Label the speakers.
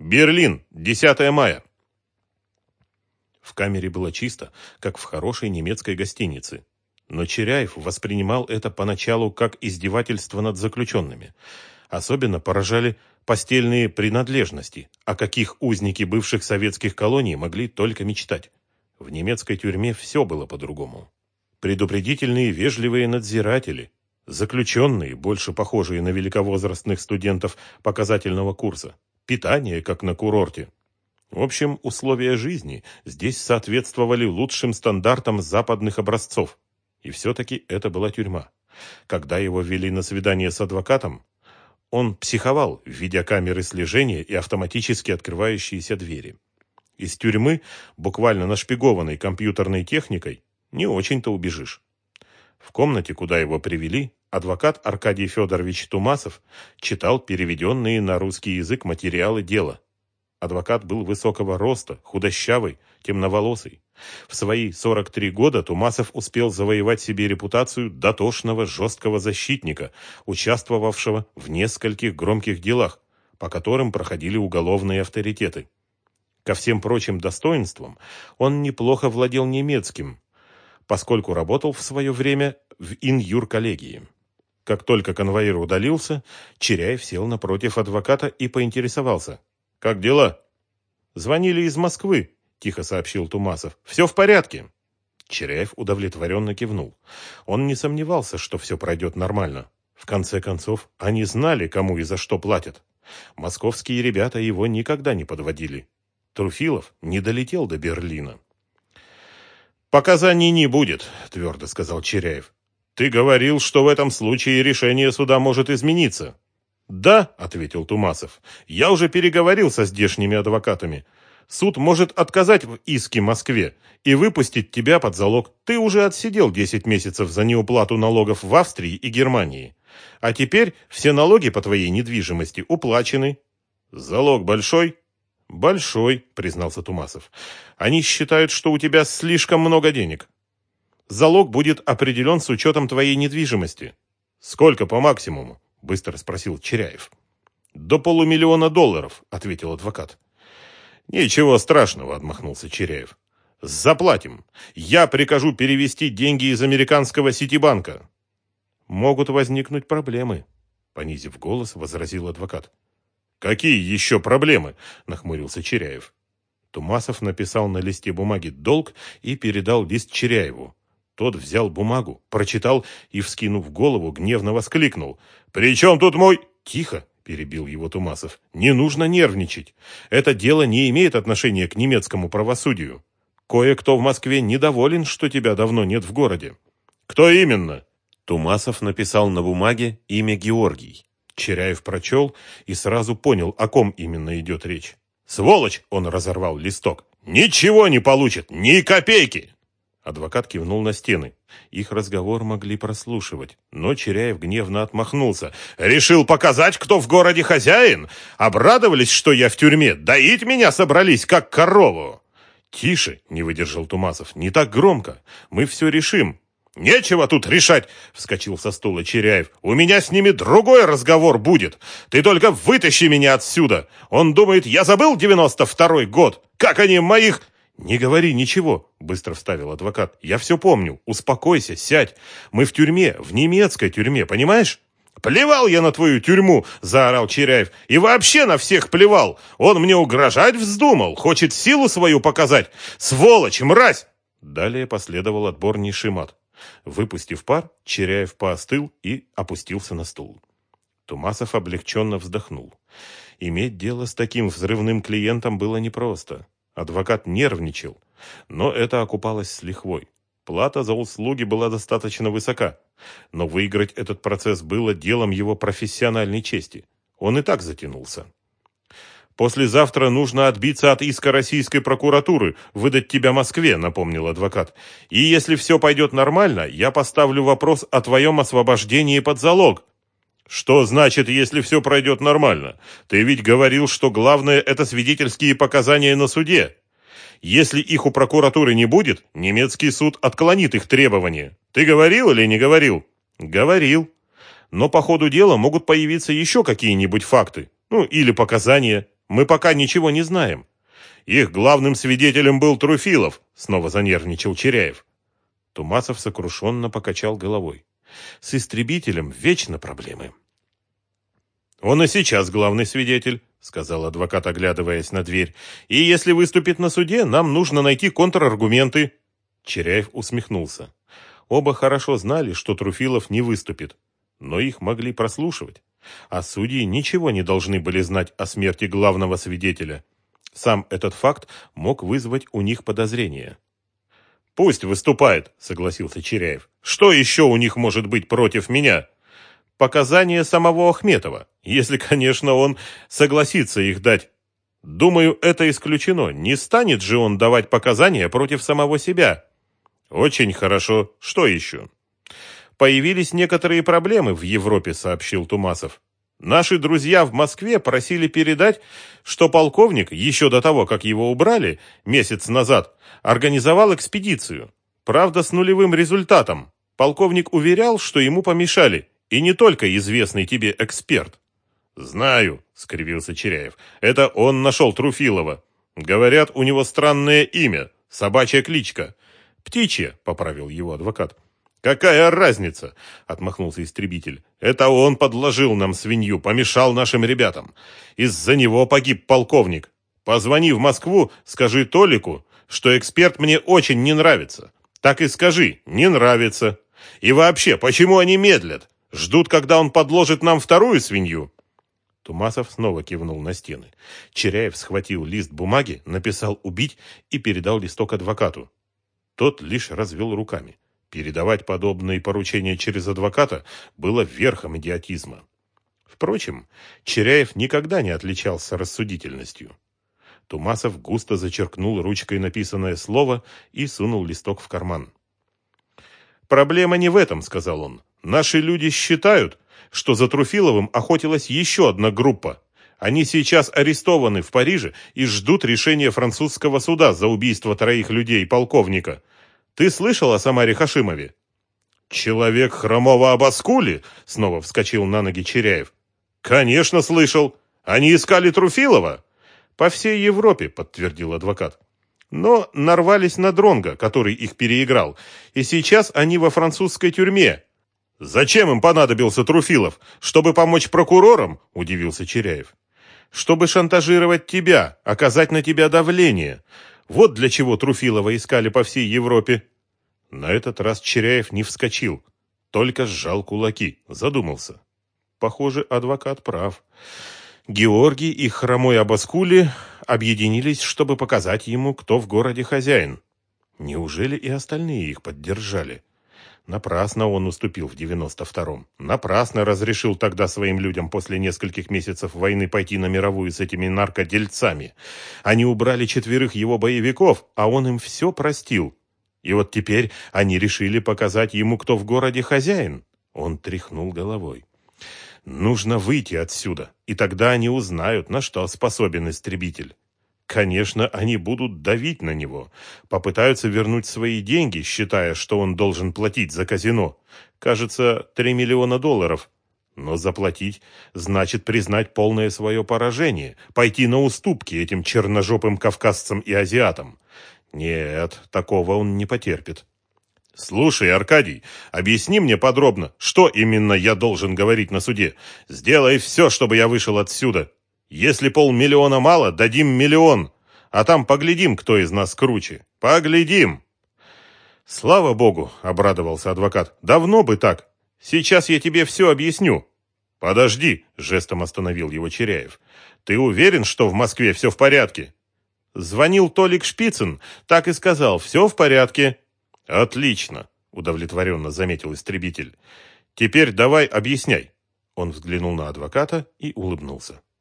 Speaker 1: Берлин, 10 мая. В камере было чисто, как в хорошей немецкой гостинице. Но Черяев воспринимал это поначалу как издевательство над заключенными. Особенно поражали постельные принадлежности, о каких узники бывших советских колоний могли только мечтать. В немецкой тюрьме все было по-другому. Предупредительные вежливые надзиратели, заключенные, больше похожие на великовозрастных студентов показательного курса, питание, как на курорте. В общем, условия жизни здесь соответствовали лучшим стандартам западных образцов. И все-таки это была тюрьма. Когда его вели на свидание с адвокатом, он психовал, видя камеры слежения и автоматически открывающиеся двери. Из тюрьмы, буквально нашпигованной компьютерной техникой, не очень-то убежишь. В комнате, куда его привели, адвокат Аркадий Федорович Тумасов читал переведенные на русский язык материалы дела. Адвокат был высокого роста, худощавый, темноволосый. В свои 43 года Тумасов успел завоевать себе репутацию дотошного, жесткого защитника, участвовавшего в нескольких громких делах, по которым проходили уголовные авторитеты. Ко всем прочим достоинствам он неплохо владел немецким, поскольку работал в свое время в инюр-коллегии. Как только конвоир удалился, Черяев сел напротив адвоката и поинтересовался. «Как дела?» «Звонили из Москвы», — тихо сообщил Тумасов. «Все в порядке». Черяев удовлетворенно кивнул. Он не сомневался, что все пройдет нормально. В конце концов, они знали, кому и за что платят. Московские ребята его никогда не подводили. Труфилов не долетел до Берлина. «Показаний не будет», — твердо сказал Черяев. Ты говорил, что в этом случае решение суда может измениться. Да, ответил Тумасов. Я уже переговорил со здешними адвокатами. Суд может отказать в иске Москве и выпустить тебя под залог. Ты уже отсидел 10 месяцев за неуплату налогов в Австрии и Германии. А теперь все налоги по твоей недвижимости уплачены. Залог большой? Большой, признался Тумасов. Они считают, что у тебя слишком много денег. Залог будет определен с учетом твоей недвижимости. Сколько по максимуму? Быстро спросил Черяев. До полумиллиона долларов, ответил адвокат. Ничего страшного, отмахнулся Черяев. Заплатим. Я прикажу перевести деньги из американского ситибанка. Могут возникнуть проблемы, понизив голос, возразил адвокат. Какие еще проблемы? нахмурился Черяев. Тумасов написал на листе бумаги долг и передал лист Черяеву. Тот взял бумагу, прочитал и, вскинув голову, гневно воскликнул. «При чем тут мой...» «Тихо!» – перебил его Тумасов. «Не нужно нервничать. Это дело не имеет отношения к немецкому правосудию. Кое-кто в Москве недоволен, что тебя давно нет в городе». «Кто именно?» Тумасов написал на бумаге имя Георгий. Черяев прочел и сразу понял, о ком именно идет речь. «Сволочь!» – он разорвал листок. «Ничего не получит! Ни копейки!» Адвокат кивнул на стены. Их разговор могли прослушивать, но Черяев гневно отмахнулся. «Решил показать, кто в городе хозяин? Обрадовались, что я в тюрьме? Доить меня собрались, как корову!» «Тише!» — не выдержал Тумасов. «Не так громко. Мы все решим». «Нечего тут решать!» — вскочил со стула Черяев. «У меня с ними другой разговор будет. Ты только вытащи меня отсюда. Он думает, я забыл девяносто второй год. Как они моих...» «Не говори ничего», — быстро вставил адвокат. «Я все помню. Успокойся, сядь. Мы в тюрьме, в немецкой тюрьме, понимаешь?» «Плевал я на твою тюрьму!» – заорал Черяев. «И вообще на всех плевал! Он мне угрожать вздумал, хочет силу свою показать! Сволочь, мразь!» Далее последовал отборнейший мат. Выпустив пар, Черяев поостыл и опустился на стул. Тумасов облегченно вздохнул. Иметь дело с таким взрывным клиентом было непросто. Адвокат нервничал, но это окупалось с лихвой. Плата за услуги была достаточно высока, но выиграть этот процесс было делом его профессиональной чести. Он и так затянулся. «Послезавтра нужно отбиться от иска российской прокуратуры, выдать тебя Москве», — напомнил адвокат. «И если все пойдет нормально, я поставлю вопрос о твоем освобождении под залог». «Что значит, если все пройдет нормально? Ты ведь говорил, что главное – это свидетельские показания на суде. Если их у прокуратуры не будет, немецкий суд отклонит их требования. Ты говорил или не говорил?» «Говорил. Но по ходу дела могут появиться еще какие-нибудь факты. Ну, или показания. Мы пока ничего не знаем. Их главным свидетелем был Труфилов, снова занервничал Черяев. Тумасов сокрушенно покачал головой. С истребителем вечно проблемы. Он и сейчас главный свидетель, сказал адвокат, оглядываясь на дверь. И если выступит на суде, нам нужно найти контраргументы. Черяев усмехнулся. Оба хорошо знали, что Труфилов не выступит, но их могли прослушивать. А судьи ничего не должны были знать о смерти главного свидетеля. Сам этот факт мог вызвать у них подозрения. «Пусть выступает», — согласился Черяев. «Что еще у них может быть против меня?» «Показания самого Ахметова, если, конечно, он согласится их дать. Думаю, это исключено. Не станет же он давать показания против самого себя». «Очень хорошо. Что еще?» «Появились некоторые проблемы в Европе», — сообщил Тумасов. Наши друзья в Москве просили передать, что полковник, еще до того, как его убрали, месяц назад, организовал экспедицию. Правда, с нулевым результатом. Полковник уверял, что ему помешали, и не только известный тебе эксперт. «Знаю», — скривился Черяев, — «это он нашел Труфилова. Говорят, у него странное имя, собачья кличка». «Птичья», — поправил его адвокат. «Какая разница?» — отмахнулся истребитель. «Это он подложил нам свинью, помешал нашим ребятам. Из-за него погиб полковник. Позвони в Москву, скажи Толику, что эксперт мне очень не нравится. Так и скажи, не нравится. И вообще, почему они медлят? Ждут, когда он подложит нам вторую свинью?» Тумасов снова кивнул на стены. Черяев схватил лист бумаги, написал «убить» и передал листок адвокату. Тот лишь развел руками. Передавать подобные поручения через адвоката было верхом идиотизма. Впрочем, Черяев никогда не отличался рассудительностью. Тумасов густо зачеркнул ручкой написанное слово и сунул листок в карман. «Проблема не в этом», — сказал он. «Наши люди считают, что за Труфиловым охотилась еще одна группа. Они сейчас арестованы в Париже и ждут решения французского суда за убийство троих людей полковника. Ты слышал о Самаре Хашимове?» «Человек хромого Абаскули?» — снова вскочил на ноги Черяев. «Конечно слышал. Они искали Труфилова?» «По всей Европе», — подтвердил адвокат. «Но нарвались на Дронга, который их переиграл, и сейчас они во французской тюрьме». «Зачем им понадобился Труфилов? Чтобы помочь прокурорам?» – удивился Черяев. «Чтобы шантажировать тебя, оказать на тебя давление. Вот для чего Труфилова искали по всей Европе. На этот раз Черяев не вскочил, только сжал кулаки, задумался. Похоже, адвокат прав. Георгий и хромой Абаскули объединились, чтобы показать ему, кто в городе хозяин. Неужели и остальные их поддержали? Напрасно он уступил в 92-м. Напрасно разрешил тогда своим людям после нескольких месяцев войны пойти на мировую с этими наркодельцами. Они убрали четверых его боевиков, а он им все простил. И вот теперь они решили показать ему, кто в городе хозяин. Он тряхнул головой. Нужно выйти отсюда, и тогда они узнают, на что способен истребитель. Конечно, они будут давить на него, попытаются вернуть свои деньги, считая, что он должен платить за казино. Кажется, 3 миллиона долларов. Но заплатить значит признать полное свое поражение, пойти на уступки этим черножопым кавказцам и азиатам. Нет, такого он не потерпит. «Слушай, Аркадий, объясни мне подробно, что именно я должен говорить на суде. Сделай все, чтобы я вышел отсюда. Если полмиллиона мало, дадим миллион. А там поглядим, кто из нас круче. Поглядим. Слава богу, обрадовался адвокат. Давно бы так. Сейчас я тебе все объясню. Подожди, жестом остановил его Черяев. Ты уверен, что в Москве все в порядке? Звонил Толик Шпицын, так и сказал, все в порядке. Отлично, удовлетворенно заметил истребитель. Теперь давай объясняй. Он взглянул на адвоката и улыбнулся.